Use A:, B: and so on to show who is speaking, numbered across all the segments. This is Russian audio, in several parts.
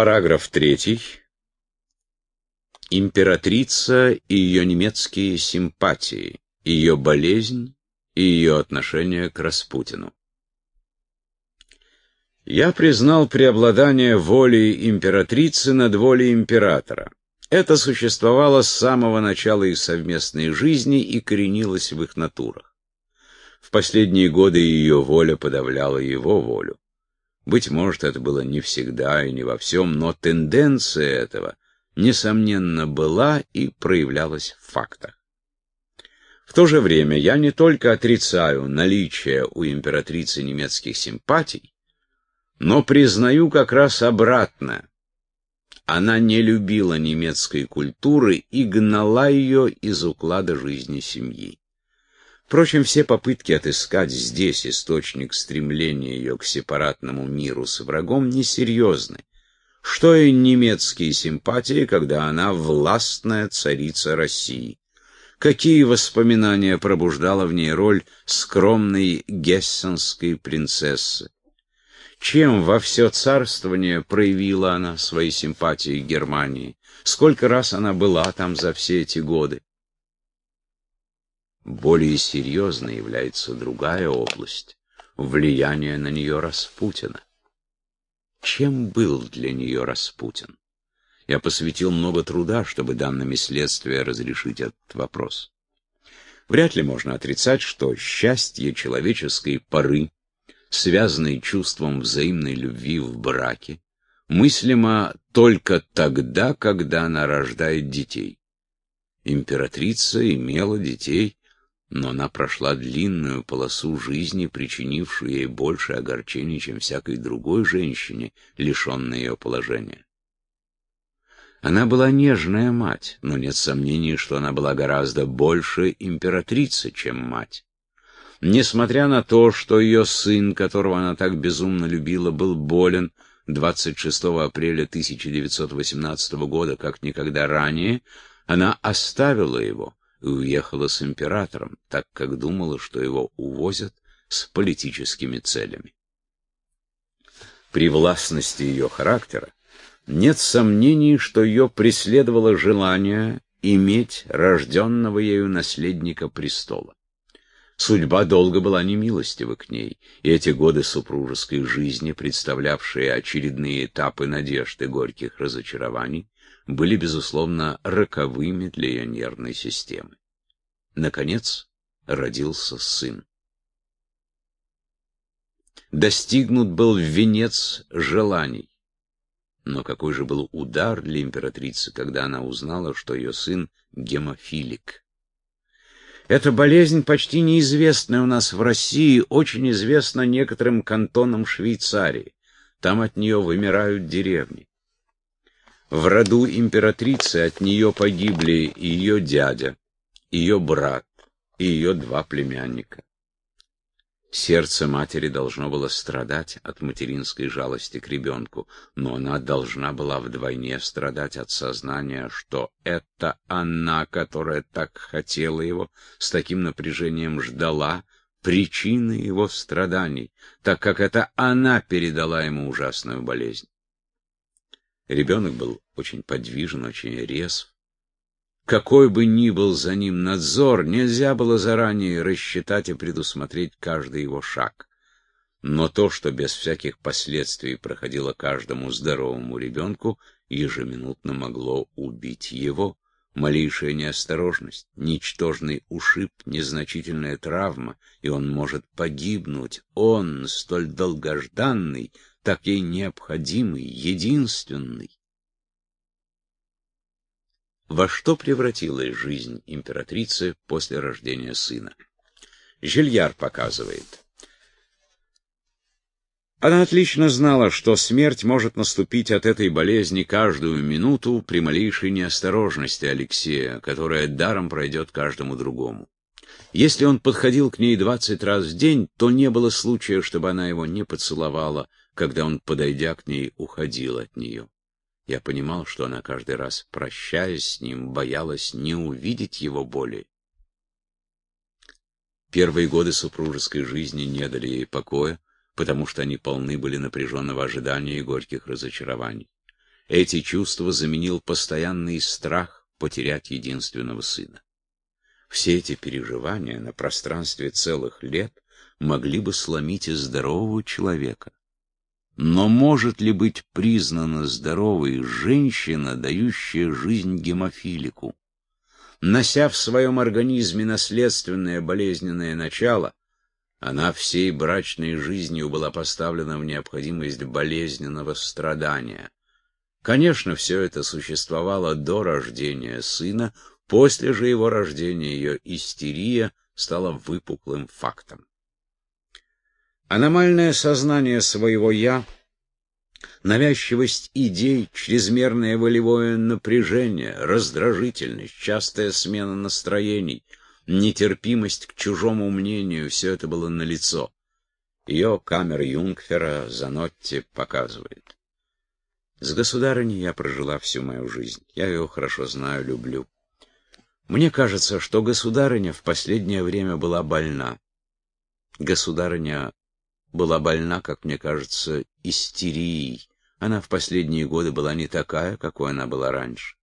A: Параграф 3. Императрица и ее немецкие симпатии, ее болезнь и ее отношение к Распутину. Я признал преобладание воли императрицы над волей императора. Это существовало с самого начала их совместной жизни и коренилось в их натурах. В последние годы ее воля подавляла его волю. Быть может, это было не всегда и не во всем, но тенденция этого, несомненно, была и проявлялась в фактах. В то же время я не только отрицаю наличие у императрицы немецких симпатий, но признаю как раз обратное. Она не любила немецкой культуры и гнала ее из уклада жизни семьи. Впрочем, все попытки отыскать здесь источник стремления ее к сепаратному миру с врагом несерьезны. Что и немецкие симпатии, когда она властная царица России? Какие воспоминания пробуждала в ней роль скромной гессенской принцессы? Чем во все царствование проявила она свои симпатии Германии? Сколько раз она была там за все эти годы? Более серьезной является другая область — влияние на нее Распутина. Чем был для нее Распутин? Я посвятил много труда, чтобы данными следствия разрешить этот вопрос. Вряд ли можно отрицать, что счастье человеческой поры, связанное чувством взаимной любви в браке, мыслимо только тогда, когда она рождает детей. Императрица имела детей но она прошла длинную полосу жизни, причинившую ей больше огорчений, чем всякой другой женщине, лишенной ее положения. Она была нежная мать, но нет сомнений, что она была гораздо больше императрицы, чем мать. Несмотря на то, что ее сын, которого она так безумно любила, был болен 26 апреля 1918 года, как никогда ранее, она оставила его и уехала с императором, так как думала, что его увозят с политическими целями. При властности ее характера нет сомнений, что ее преследовало желание иметь рожденного ею наследника престола. Судьба долго была немилостива к ней, и эти годы супружеской жизни, представлявшие очередные этапы надежд и горьких разочарований, были, безусловно, роковыми для ее нервной системы. Наконец родился сын. Достигнут был венец желаний. Но какой же был удар для императрицы, когда она узнала, что ее сын гемофилик. Эта болезнь почти неизвестная у нас в России, очень известна некоторым кантонам Швейцарии. Там от нее вымирают деревни. В роду императрицы от нее погибли ее дядя, ее брат и ее два племянника. Сердце матери должно было страдать от материнской жалости к ребенку, но она должна была вдвойне страдать от сознания, что это она, которая так хотела его, с таким напряжением ждала причины его страданий, так как это она передала ему ужасную болезнь. Ребенок был очень подвижен, очень резв. Какой бы ни был за ним надзор, нельзя было заранее рассчитать и предусмотреть каждый его шаг. Но то, что без всяких последствий проходило каждому здоровому ребенку, ежеминутно могло убить его. Малейшая неосторожность, ничтожный ушиб, незначительная травма, и он может погибнуть. Он, столь долгожданный, так ей необходимый, единственный. Во что превратилась жизнь императрицы после рождения сына? Жильяр показывает. Она отлично знала, что смерть может наступить от этой болезни каждую минуту при малейшей неосторожности Алексея, которая даром пройдет каждому другому. Если он подходил к ней двадцать раз в день, то не было случая, чтобы она его не поцеловала, когда он, подойдя к ней, уходил от нее. Я понимал, что она каждый раз, прощаясь с ним, боялась не увидеть его боли. Первые годы супружеской жизни не дали ей покоя, потому что они полны были напряженного ожидания и горьких разочарований. Эти чувства заменил постоянный страх потерять единственного сына. Все эти переживания на пространстве целых лет могли бы сломить и здорового человека. Но может ли быть признана здоровой женщина, дающая жизнь гемофилику? Нося в своем организме наследственное болезненное начало, она всей брачной жизнью была поставлена в необходимость болезненного страдания. Конечно, все это существовало до рождения сына, После же его рождения ее истерия стала выпуклым фактом. Аномальное сознание своего «я», навязчивость идей, чрезмерное волевое напряжение, раздражительность, частая смена настроений, нетерпимость к чужому мнению — все это было налицо. Ее камера Юнгфера Занотти показывает. С государыней я прожила всю мою жизнь. Я ее хорошо знаю, люблю. Мне кажется, что государыня в последнее время была больна. Государыня была больна, как мне кажется, истерией. Она в последние годы была не такая, какой она была раньше.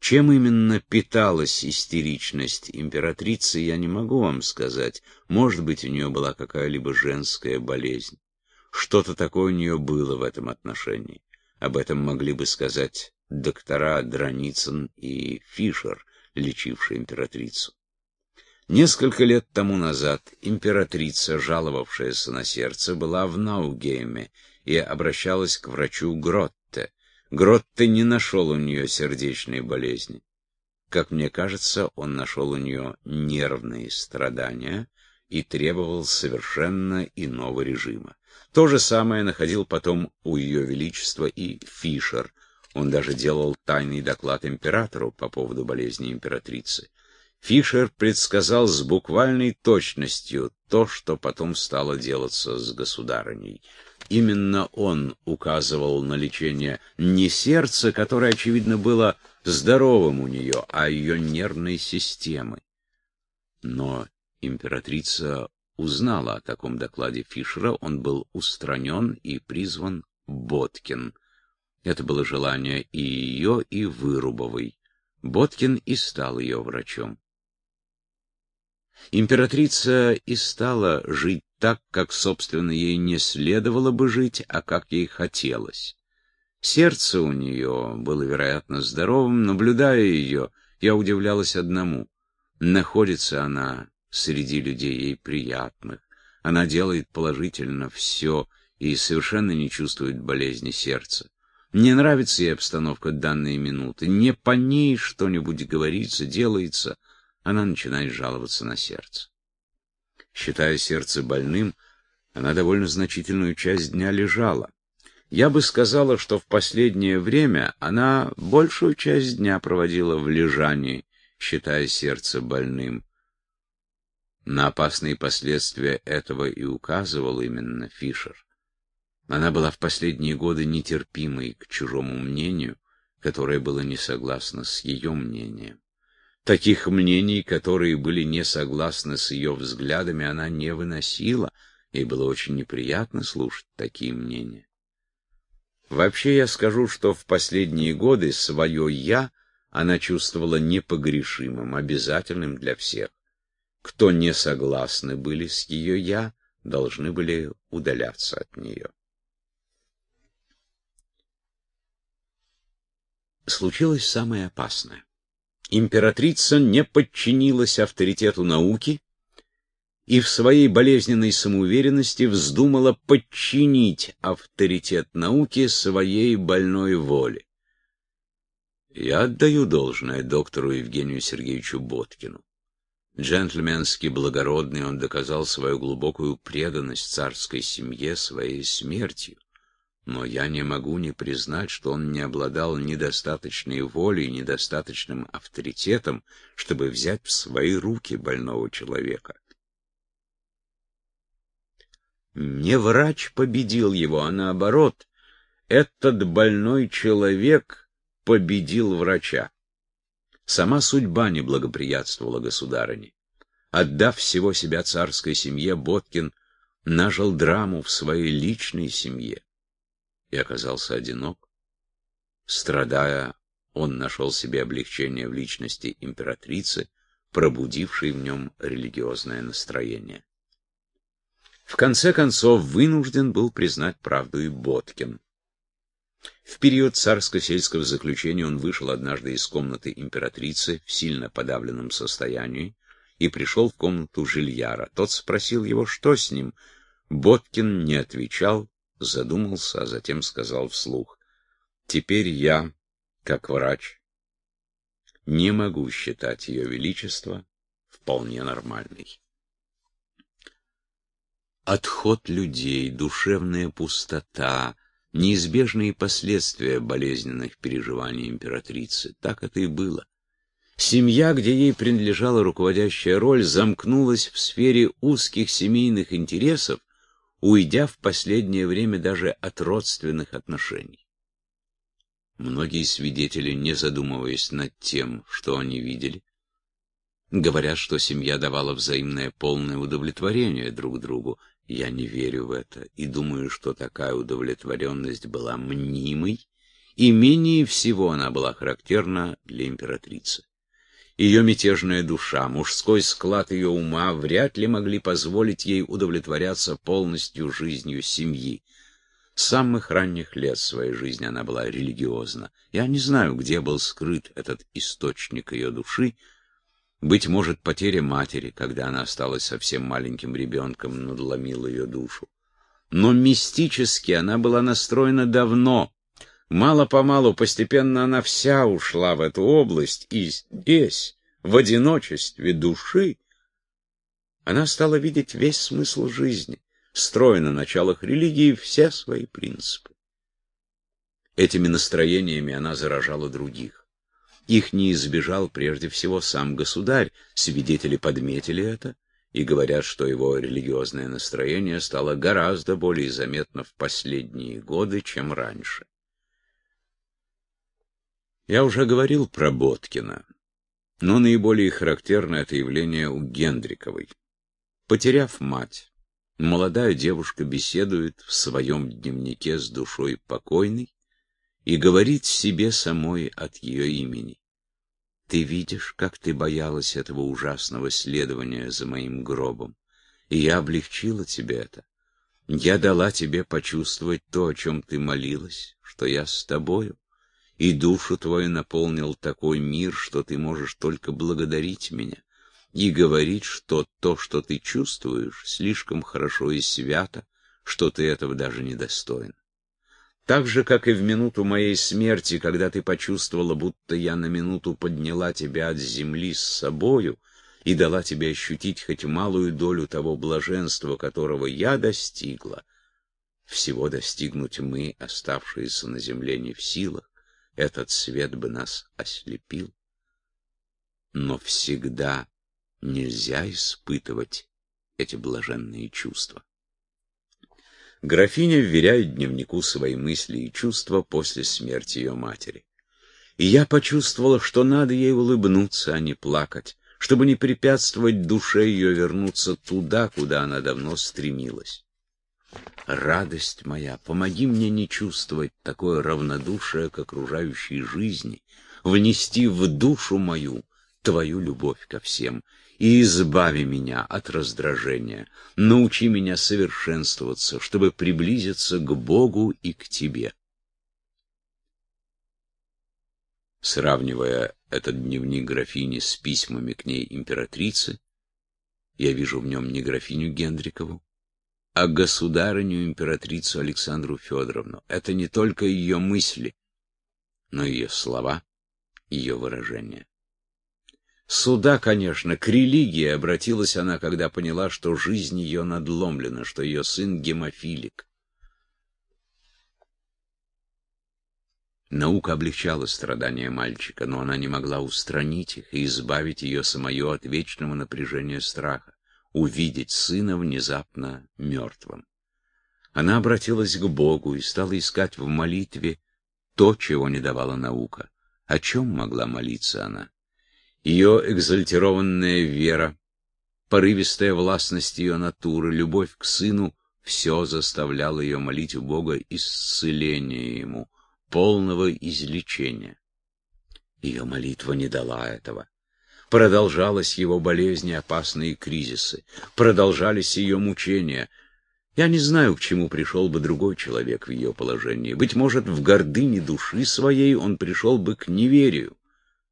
A: Чем именно питалась истеричность императрицы, я не могу вам сказать. Может быть, у нее была какая-либо женская болезнь. Что-то такое у нее было в этом отношении. Об этом могли бы сказать доктора Драницын и Фишер, лечивший императрицу. Несколько лет тому назад императрица, жаловавшаяся на сердце, была в Наугейме и обращалась к врачу Гротте. Гротте не нашел у нее сердечной болезни. Как мне кажется, он нашел у нее нервные страдания и требовал совершенно иного режима. То же самое находил потом у Ее Величества и Фишер, он даже делал тайный доклад императору по поводу болезни императрицы. Фишер предсказал с буквальной точностью то, что потом стало делаться с государыней. Именно он указывал на лечение не сердца, которое, очевидно, было здоровым у нее, а ее нервной системы. Но императрица узнала о таком докладе Фишера, он был устранен и призван Боткин. Это было желание и ее, и Вырубовой. Боткин и стал ее врачом. Императрица и стала жить так, как, собственно, ей не следовало бы жить, а как ей хотелось. Сердце у нее было, вероятно, здоровым. Наблюдая ее, я удивлялась одному. Находится она среди людей ей приятных. Она делает положительно все и совершенно не чувствует болезни сердца. Не нравится ей обстановка данной минуты. Не по ней что-нибудь говорится, делается. Она начинает жаловаться на сердце. Считая сердце больным, она довольно значительную часть дня лежала. Я бы сказала, что в последнее время она большую часть дня проводила в лежании, считая сердце больным. На опасные последствия этого и указывал именно Фишер. Она была в последние годы нетерпимой к чужому мнению, которое было не согласно с ее мнением. Таких мнений, которые были не согласны с ее взглядами, она не выносила, и было очень неприятно слушать такие мнения. Вообще я скажу, что в последние годы свое «я» она чувствовала непогрешимым, обязательным для всех. Кто не согласны были с ее «я», должны были удаляться от нее. случилось самое опасное. Императрица не подчинилась авторитету науки и в своей болезненной самоуверенности вздумала подчинить авторитет науки своей больной воле. Я отдаю должное доктору Евгению Сергеевичу Боткину. Джентльменски благородный он доказал свою глубокую преданность царской семье своей смертью но я не могу не признать, что он не обладал недостаточной волей, недостаточным авторитетом, чтобы взять в свои руки больного человека. Не врач победил его, а наоборот, этот больной человек победил врача. Сама судьба не благоприятствовала государыне. Отдав всего себя царской семье, Боткин нажил драму в своей личной семье и оказался одинок. Страдая, он нашел себе облегчение в личности императрицы, пробудившей в нем религиозное настроение. В конце концов, вынужден был признать правду и Боткин. В период царско-сельского заключения он вышел однажды из комнаты императрицы в сильно подавленном состоянии и пришел в комнату Жильяра. Тот спросил его, что с ним. Боткин не отвечал, задумался, а затем сказал вслух. «Теперь я, как врач, не могу считать ее величество вполне нормальной». Отход людей, душевная пустота — неизбежные последствия болезненных переживаний императрицы. Так это и было. Семья, где ей принадлежала руководящая роль, замкнулась в сфере узких семейных интересов, уйдя в последнее время даже от родственных отношений. Многие свидетели, не задумываясь над тем, что они видели, говорят, что семья давала взаимное полное удовлетворение друг другу, я не верю в это и думаю, что такая удовлетворенность была мнимой, и менее всего она была характерна для императрицы. Ее мятежная душа, мужской склад ее ума вряд ли могли позволить ей удовлетворяться полностью жизнью семьи. С самых ранних лет своей жизни она была религиозна. Я не знаю, где был скрыт этот источник ее души, быть может, потеря матери, когда она осталась совсем маленьким ребенком, надломила ее душу. Но мистически она была настроена давно. Мало-помалу, постепенно она вся ушла в эту область, и здесь, в одиночестве души, она стала видеть весь смысл жизни, строя на началах религии все свои принципы. Этими настроениями она заражала других. Их не избежал прежде всего сам государь, свидетели подметили это и говорят, что его религиозное настроение стало гораздо более заметно в последние годы, чем раньше. Я уже говорил про Боткина, но наиболее характерно это явление у Гендриковой. Потеряв мать, молодая девушка беседует в своем дневнике с душой покойной и говорит себе самой от ее имени. Ты видишь, как ты боялась этого ужасного следования за моим гробом, и я облегчила тебе это. Я дала тебе почувствовать то, о чем ты молилась, что я с тобою, и душу твою наполнил такой мир, что ты можешь только благодарить меня и говорить, что то, что ты чувствуешь, слишком хорошо и свято, что ты этого даже не достоин. Так же, как и в минуту моей смерти, когда ты почувствовала, будто я на минуту подняла тебя от земли с собою и дала тебе ощутить хоть малую долю того блаженства, которого я достигла, всего достигнуть мы, оставшиеся на земле, не в силах, этот свет бы нас ослепил. Но всегда нельзя испытывать эти блаженные чувства. Графиня вверяет дневнику свои мысли и чувства после смерти ее матери. И я почувствовала, что надо ей улыбнуться, а не плакать, чтобы не препятствовать душе ее вернуться туда, куда она давно стремилась. Радость моя, помоги мне не чувствовать такое равнодушие к окружающей жизни, внести в душу мою твою любовь ко всем и избави меня от раздражения, научи меня совершенствоваться, чтобы приблизиться к Богу и к Тебе. Сравнивая этот дневник графини с письмами к ней императрицы, я вижу в нем не графиню Гендрикову, а государыню императрицу Александру Федоровну. Это не только ее мысли, но ее слова, ее выражения. Суда, конечно, к религии обратилась она, когда поняла, что жизнь ее надломлена, что ее сын гемофилик. Наука облегчала страдания мальчика, но она не могла устранить их и избавить ее самое от вечного напряжения страха, увидеть сына внезапно мертвым. Она обратилась к Богу и стала искать в молитве то, чего не давала наука. О чем могла молиться она? Ее экзальтированная вера, порывистая властность ее натуры, любовь к сыну — все заставляло ее молить у Бога исцеления ему, полного излечения. Ее молитва не дала этого. Продолжалась его болезнь и опасные кризисы, продолжались ее мучения. Я не знаю, к чему пришел бы другой человек в ее положении. Быть может, в гордыне души своей он пришел бы к неверию.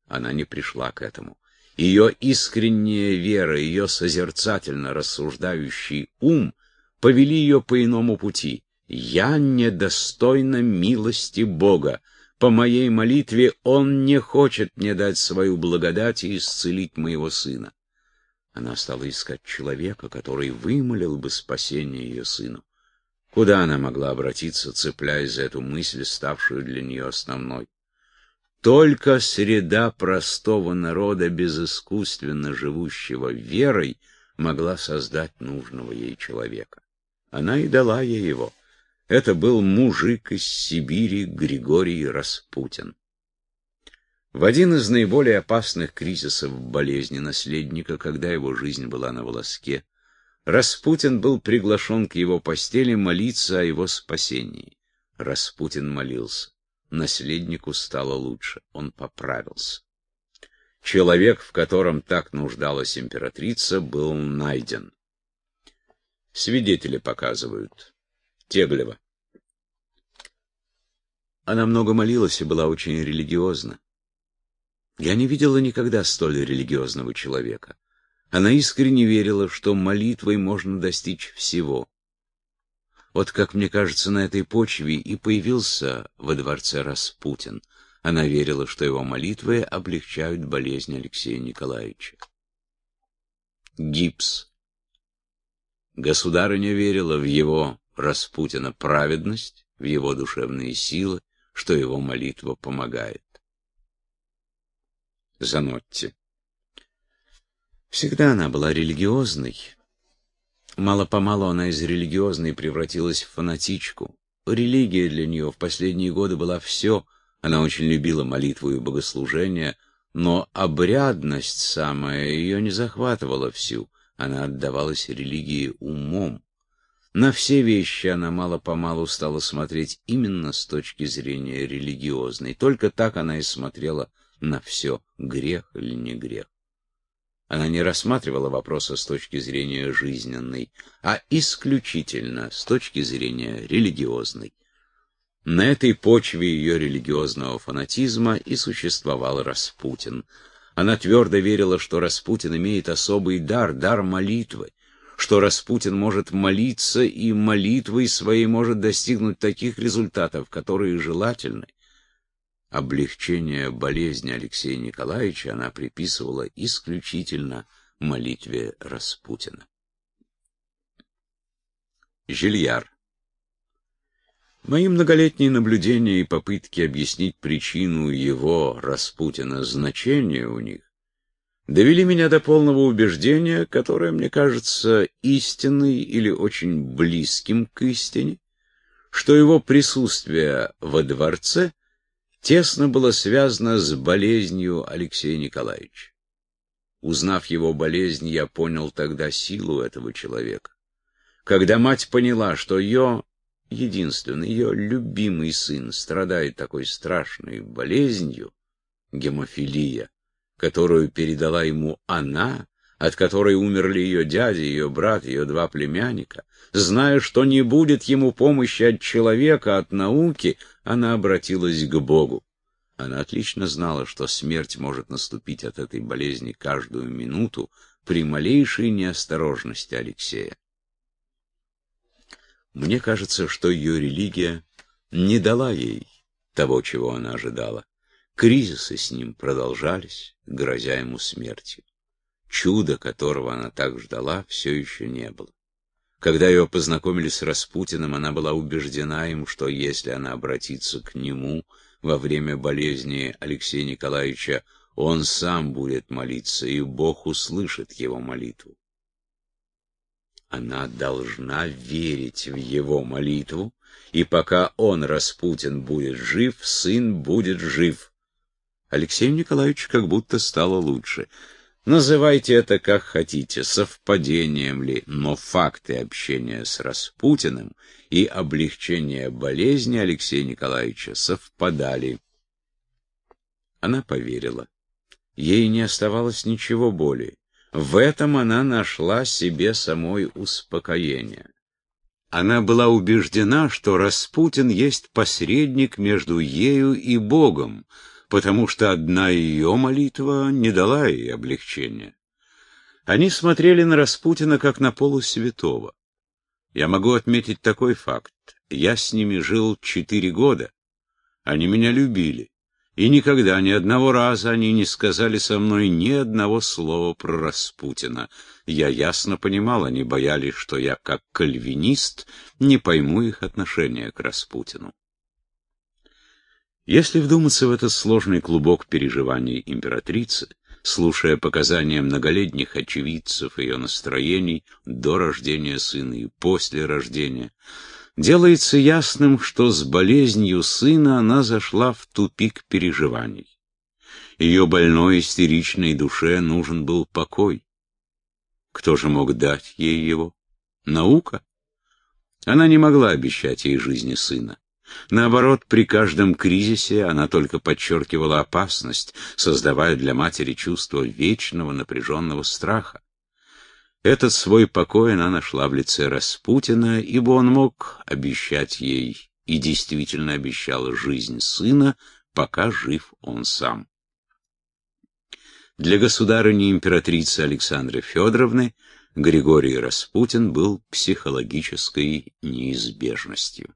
A: Она не пришла к этому. Ее искренняя вера, ее созерцательно рассуждающий ум повели ее по иному пути. «Я недостойна милости Бога. По моей молитве Он не хочет мне дать свою благодать и исцелить моего сына». Она стала искать человека, который вымолил бы спасение ее сыну. Куда она могла обратиться, цепляясь за эту мысль, ставшую для нее основной? Только среда простого народа, безыскусственно живущего верой, могла создать нужного ей человека. Она и дала ей его. Это был мужик из Сибири Григорий Распутин. В один из наиболее опасных кризисов болезни наследника, когда его жизнь была на волоске, Распутин был приглашен к его постели молиться о его спасении. Распутин молился. Наследнику стало лучше, он поправился. Человек, в котором так нуждалась императрица, был найден. Свидетели показывают. Теглева. Она много молилась и была очень религиозна. Я не видела никогда столь религиозного человека. Она искренне верила, что молитвой можно достичь всего. Вот как мне кажется, на этой почве и появился во дворце Распутин. Она верила, что его молитвы облегчают болезнь Алексея Николаевича. Гипс. Государыня верила в его, Распутина, праведность, в его душевные силы, что его молитва помогает. Занотти. Всегда она была религиозной, Мало-помалу она из религиозной превратилась в фанатичку. Религия для нее в последние годы была все. Она очень любила молитву и богослужение, но обрядность самая ее не захватывала всю. Она отдавалась религии умом. На все вещи она мало-помалу стала смотреть именно с точки зрения религиозной. Только так она и смотрела на все, грех или не грех. Она не рассматривала вопроса с точки зрения жизненной, а исключительно с точки зрения религиозной. На этой почве ее религиозного фанатизма и существовал Распутин. Она твердо верила, что Распутин имеет особый дар, дар молитвы, что Распутин может молиться и молитвой своей может достигнуть таких результатов, которые желательны, облегчение болезни Алексея Николаевича она приписывала исключительно молитве Распутина. Жильяр Мои многолетние наблюдения и попытки объяснить причину его, Распутина, значения у них довели меня до полного убеждения, которое мне кажется истинной или очень близким к истине, что его присутствие во дворце тесно было связано с болезнью Алексея Николаевича. Узнав его болезнь, я понял тогда силу этого человека. Когда мать поняла, что ее единственный, ее любимый сын страдает такой страшной болезнью, гемофилия, которую передала ему она, от которой умерли ее дядя, ее брат, ее два племянника, зная, что не будет ему помощи от человека, от науки, она обратилась к Богу. Она отлично знала, что смерть может наступить от этой болезни каждую минуту при малейшей неосторожности Алексея. Мне кажется, что ее религия не дала ей того, чего она ожидала. Кризисы с ним продолжались, грозя ему смертью. Чуда, которого она так ждала, все еще не было. Когда ее познакомили с Распутиным, она была убеждена им, что если она обратится к нему во время болезни Алексея Николаевича, он сам будет молиться, и Бог услышит его молитву. Она должна верить в его молитву, и пока он, Распутин, будет жив, сын будет жив. Алексею Николаевичу как будто стало лучше. Называйте это как хотите, совпадением ли, но факты общения с Распутиным и облегчение болезни Алексея Николаевича совпадали. Она поверила. Ей не оставалось ничего более. В этом она нашла себе самой успокоение. Она была убеждена, что Распутин есть посредник между ею и Богом, потому что одна ее молитва не дала ей облегчения. Они смотрели на Распутина как на полусвятого. Я могу отметить такой факт. Я с ними жил четыре года. Они меня любили. И никогда, ни одного раза они не сказали со мной ни одного слова про Распутина. Я ясно понимал, они боялись, что я, как кальвинист, не пойму их отношения к Распутину. Если вдуматься в этот сложный клубок переживаний императрицы, слушая показания многолетних очевидцев ее настроений до рождения сына и после рождения, делается ясным, что с болезнью сына она зашла в тупик переживаний. Ее больной истеричной душе нужен был покой. Кто же мог дать ей его? Наука? Она не могла обещать ей жизни сына. Наоборот, при каждом кризисе она только подчеркивала опасность, создавая для матери чувство вечного напряженного страха. Этот свой покой она нашла в лице Распутина, ибо он мог обещать ей и действительно обещал жизнь сына, пока жив он сам. Для государыни императрицы Александры Федоровны Григорий Распутин был психологической неизбежностью.